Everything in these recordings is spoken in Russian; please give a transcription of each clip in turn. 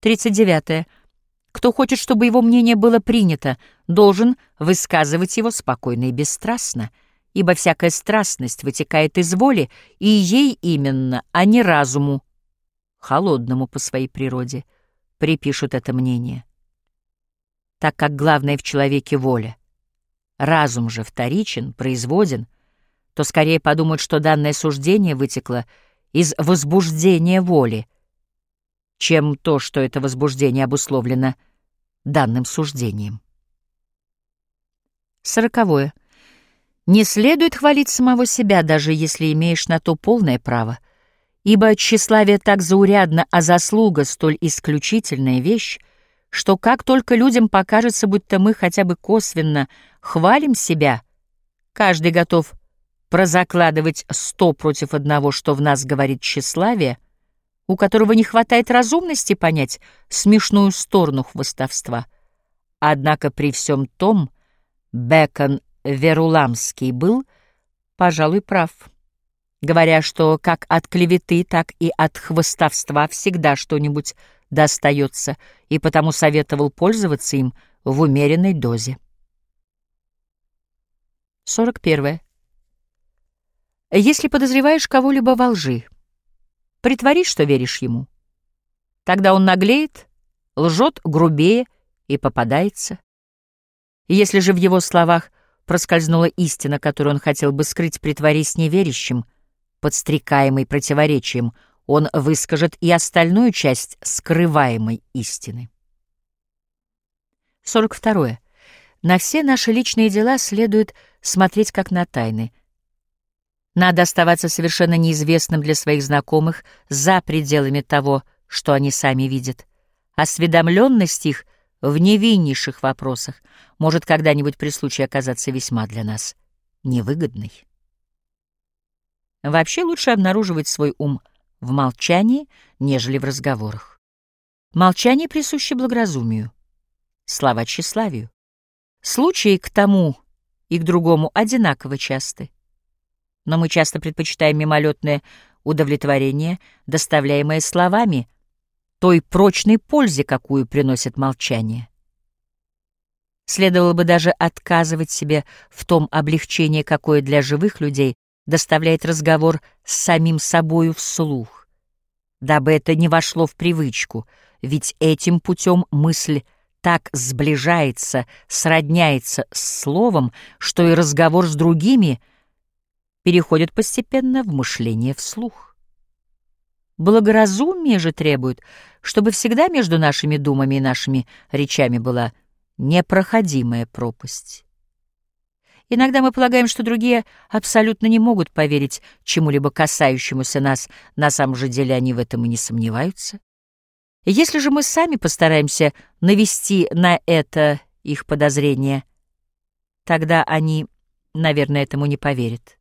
39. Кто хочет, чтобы его мнение было принято, должен высказывать его спокойно и бесстрастно, ибо всякая страстность вытекает из воли, и ей именно, а не разуму, холодному по своей природе, припишут это мнение. Так как главное в человеке воля, разум же вторичен, производен, то скорее подумают, что данное суждение вытекло из возбуждения воли, чем то, что это возбуждение обусловлено данным суждением. Сороковое. Не следует хвалить самого себя, даже если имеешь на то полное право, ибо тщеславие так заурядно, а заслуга столь исключительная вещь, что как только людям покажется, будто мы хотя бы косвенно хвалим себя, каждый готов прозакладывать сто против одного, что в нас говорит тщеславие — у которого не хватает разумности понять смешную сторону хвостовства. Однако при всем том Бекон Веруламский был, пожалуй, прав, говоря, что как от клеветы, так и от хвостовства всегда что-нибудь достается, и потому советовал пользоваться им в умеренной дозе. 41. Если подозреваешь кого-либо во лжи, Притворись, что веришь ему. Тогда он наглеет, лжет грубее и попадается. Если же в его словах проскользнула истина, которую он хотел бы скрыть, притворись неверящим, подстрекаемый противоречием, он выскажет и остальную часть скрываемой истины. 42. На все наши личные дела следует смотреть как на тайны — надо оставаться совершенно неизвестным для своих знакомых за пределами того, что они сами видят. Осведомленность их в невиннейших вопросах может когда-нибудь при случае оказаться весьма для нас невыгодной. Вообще лучше обнаруживать свой ум в молчании, нежели в разговорах. Молчание присуще благоразумию, слова тщеславию. Случаи к тому и к другому одинаково часты но мы часто предпочитаем мимолетное удовлетворение, доставляемое словами, той прочной пользе, какую приносит молчание. Следовало бы даже отказывать себе в том облегчении, какое для живых людей доставляет разговор с самим собою вслух, дабы это не вошло в привычку, ведь этим путем мысль так сближается, сродняется с словом, что и разговор с другими — переходит постепенно в мышление вслух. Благоразумие же требует, чтобы всегда между нашими думами и нашими речами была непроходимая пропасть. Иногда мы полагаем, что другие абсолютно не могут поверить чему-либо касающемуся нас, на самом же деле они в этом и не сомневаются. Если же мы сами постараемся навести на это их подозрение, тогда они, наверное, этому не поверят.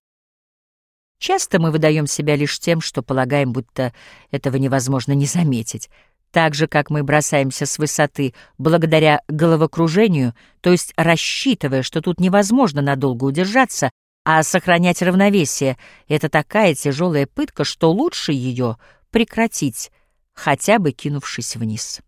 Часто мы выдаем себя лишь тем, что полагаем, будто этого невозможно не заметить, так же, как мы бросаемся с высоты благодаря головокружению, то есть рассчитывая, что тут невозможно надолго удержаться, а сохранять равновесие — это такая тяжелая пытка, что лучше ее прекратить, хотя бы кинувшись вниз.